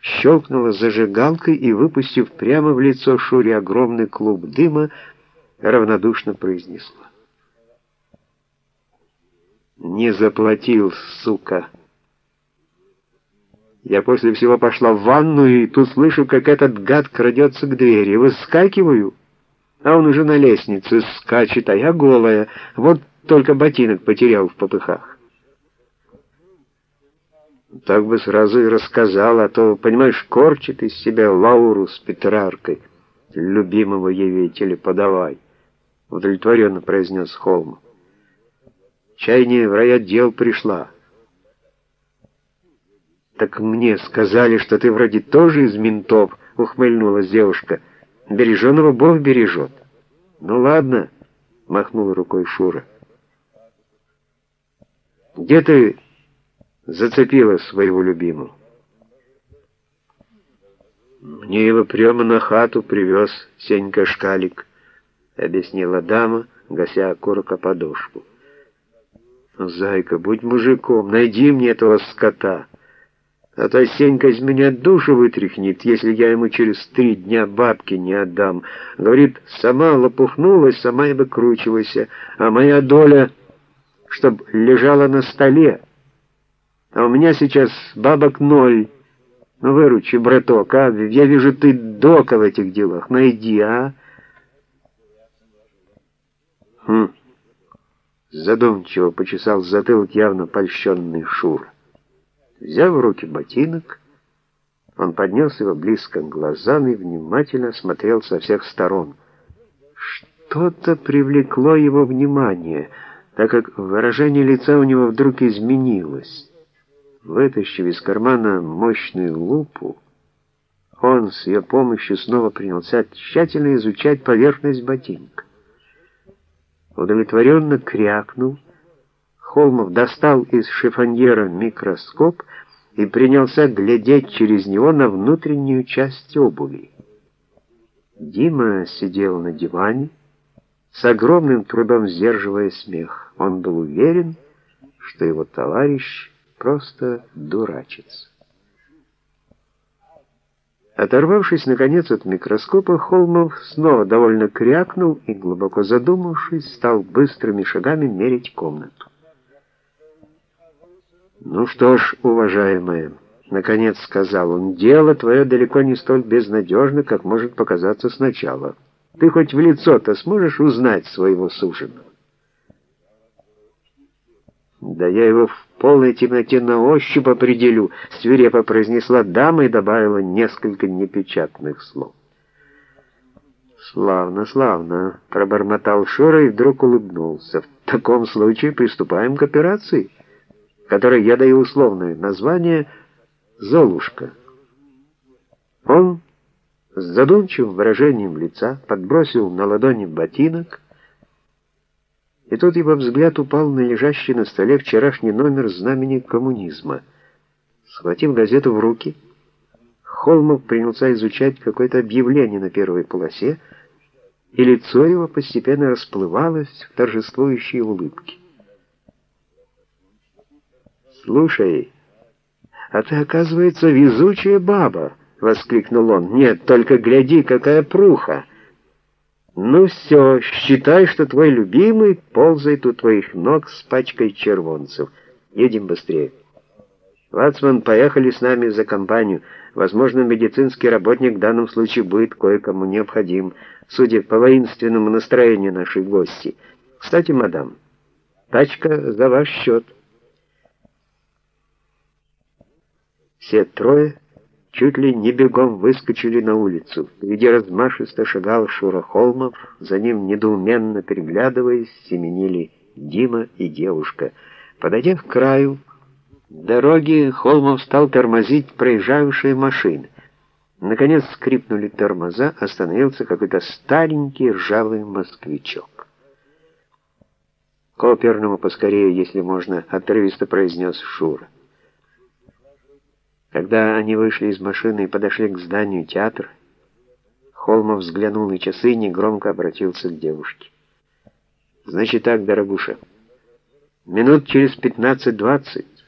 щелкнула зажигалкой и, выпустив прямо в лицо Шуре огромный клуб дыма, равнодушно произнесла. «Не заплатил, сука!» Я после всего пошла в ванну и тут слышу, как этот гад крадется к двери. Выскакиваю, а он уже на лестнице скачет, а я голая. Вот только ботинок потерял в попыхах. Так бы сразу и рассказал, а то, понимаешь, корчит из себя Лауру с Петраркой. Любимого явителя подавай, — удовлетворенно произнес Холм. Чайне в райотдел пришла. «Так мне сказали, что ты вроде тоже из ментов», — ухмыльнулась девушка. «Береженого Бог бережет». «Ну ладно», — махнул рукой Шура. «Где ты зацепила своего любимого?» «Мне его прямо на хату привез Сенька Шкалик», — объяснила дама, гася окурка подошку. «Зайка, будь мужиком, найди мне этого скота, а то Сенька из меня душу вытряхнет, если я ему через три дня бабки не отдам. Говорит, сама лопухнулась, сама и выкручивайся, а моя доля, чтоб лежала на столе. А у меня сейчас бабок ноль». Ну, выручи, браток, а? Я вижу, ты дока в этих делах. Найди, а? Хм. Задумчиво почесал затылок явно польщенный Шур. Взяв в руки ботинок, он поднес его близко к глазам и внимательно смотрел со всех сторон. Что-то привлекло его внимание, так как выражение лица у него вдруг изменилось. Вытащив из кармана мощную лупу, он с ее помощью снова принялся тщательно изучать поверхность ботинка. Удовлетворенно крякнул, Холмов достал из шифоньера микроскоп и принялся глядеть через него на внутреннюю часть обуви. Дима сидел на диване, с огромным трудом сдерживая смех. Он был уверен, что его товарищ просто дурачится. Оторвавшись, наконец, от микроскопа, Холмов снова довольно крякнул и, глубоко задумавшись, стал быстрыми шагами мерить комнату. «Ну что ж, уважаемая», — наконец сказал он, — «дело твое далеко не столь безнадежно, как может показаться сначала. Ты хоть в лицо-то сможешь узнать своего суженого?» «Да я его в полной темноте на ощупь определю», — свирепо произнесла дама и добавила несколько непечатных слов. «Славно, славно», — пробормотал Шура и вдруг улыбнулся. «В таком случае приступаем к операции, которой я даю условное название «Золушка». Он с задумчивым выражением лица подбросил на ладони ботинок, и тут его взгляд упал на лежащий на столе вчерашний номер знамени коммунизма. Схватив газету в руки, Холмов принялся изучать какое-то объявление на первой полосе, и лицо его постепенно расплывалось в торжествующей улыбке. «Слушай, а ты, оказывается, везучая баба!» — воскликнул он. «Нет, только гляди, какая пруха!» «Ну все, считай, что твой любимый ползает у твоих ног с пачкой червонцев. Едем быстрее». «Вацман, поехали с нами за компанию. Возможно, медицинский работник в данном случае будет кое-кому необходим, судя по воинственному настроению нашей гости. Кстати, мадам, тачка за ваш счет». Все трое чуть ли не бегом выскочили на улицу, где размашисто шагал Шура Холмов, за ним недоуменно переглядываясь, семенили Дима и девушка. Подойдя к краю дороги, Холмов стал тормозить проезжавшие машины. Наконец скрипнули тормоза, остановился какой-то старенький ржавый москвичок. «К оперному поскорее, если можно», — отрывисто произнес Шура. Когда они вышли из машины и подошли к зданию театра, Холмов взглянул на часы и негромко обратился к девушке. «Значит так, дорогуша, минут через пятнадцать-двадцать